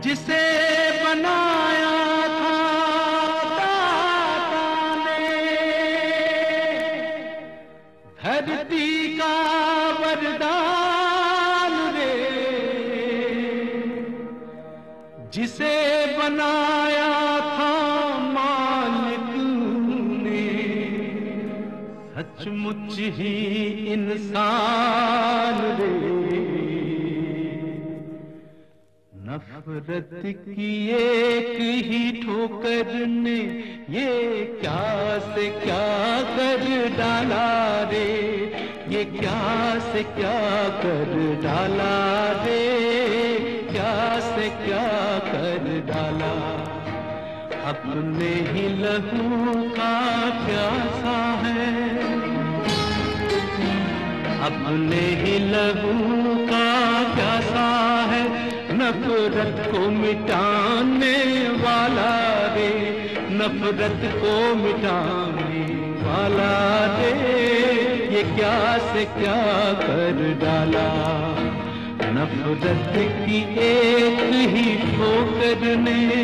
जिसे बनाया था दाता ने। धरती का वरदान रे। जिसे बनाया था मालिक ने। सचमुच ही इंसान रे। नफरत की एक ही ठोकर ने ये क्या से क्या कर डाला रे? ये क्या से क्या कर डाला रे? क्या से क्या कर डाला? अपने ही लहू का प्यासा है। अपने ही लहू नफरत को मिटाने वाला रे नफरत को मिटाने वाला रे ये क्या से क्या कर डाला? नफरत की एक ही ठोकर ने।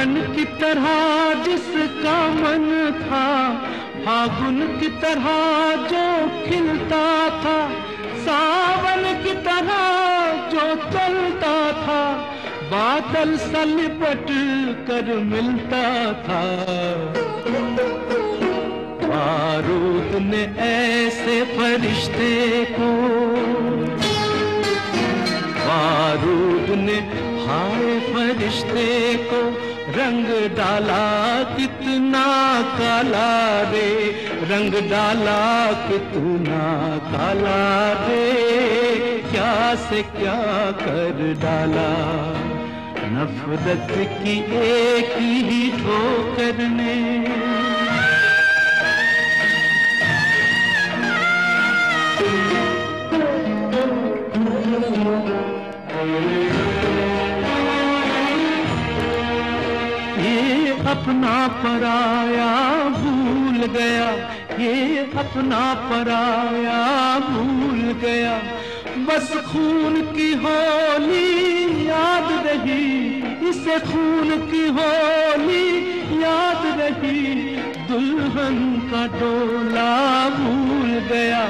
माखन की तरह जिसका मन था, फागुन की तरह जो खिलता था, सावन की तरह जो चलता था, बादल सा लिपट कर मिलता था। बारूद ने ऐसे फरिश्ते को, बारूद ने हाय फरिश्ते को रंग डाला कितना काला रे, रंग डाला कितना काला रे, क्या से क्या कर डाला, नफरत की एक ही ठोकर अपना पराया भूल गया। ये अपना पराया भूल गया। बस खून की होली याद रही। इसे खून की होली याद रही। दुल्हन का डोला भूल गया।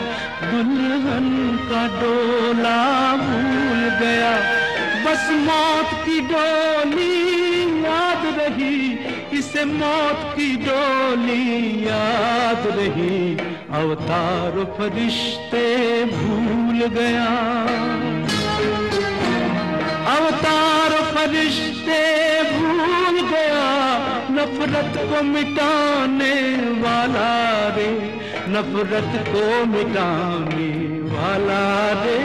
दुल्हन का डोला भूल गया। बस मौत की डोली याद रही। इसे मौत की डोली याद रही। अवतार फरिश्ते भूल गया। अवतार फरिश्ते भूल गया। नफरत को मिटाने वाला रे, नफरत को मिटाने वाला रे।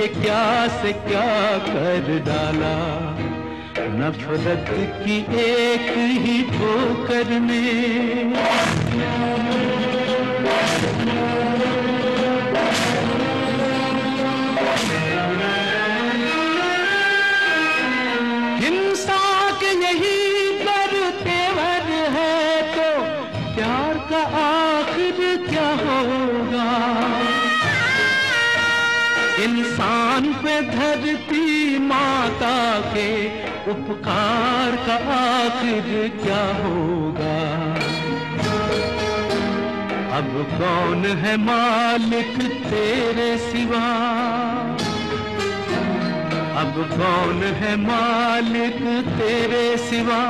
ये क्या से क्या कर डाला? नफरत की एक ही ठोकर ने हिंसा के यही पर तेवर है तो प्यार का आखिर क्या होगा? इंसान पे धरती माता के उपकार का आखिर क्या होगा? अब कौन है मालिक तेरे सिवा? अब कौन है मालिक तेरे सिवा?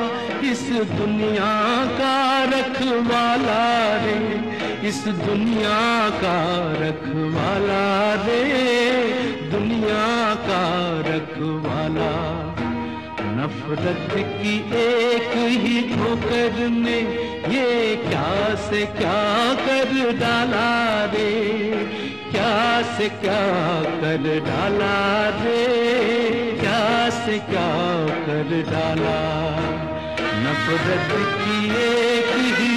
इस दुनिया का रखवाला रे, इस दुनिया का रखवाला रे, दुनिया का रखवाला नफरत की एक ही ठोकर ने ये क्या से क्या कर डाला रे? क्या से क्या कर डाला रे? क्या से क्या कर डाला? नफरत की एक ही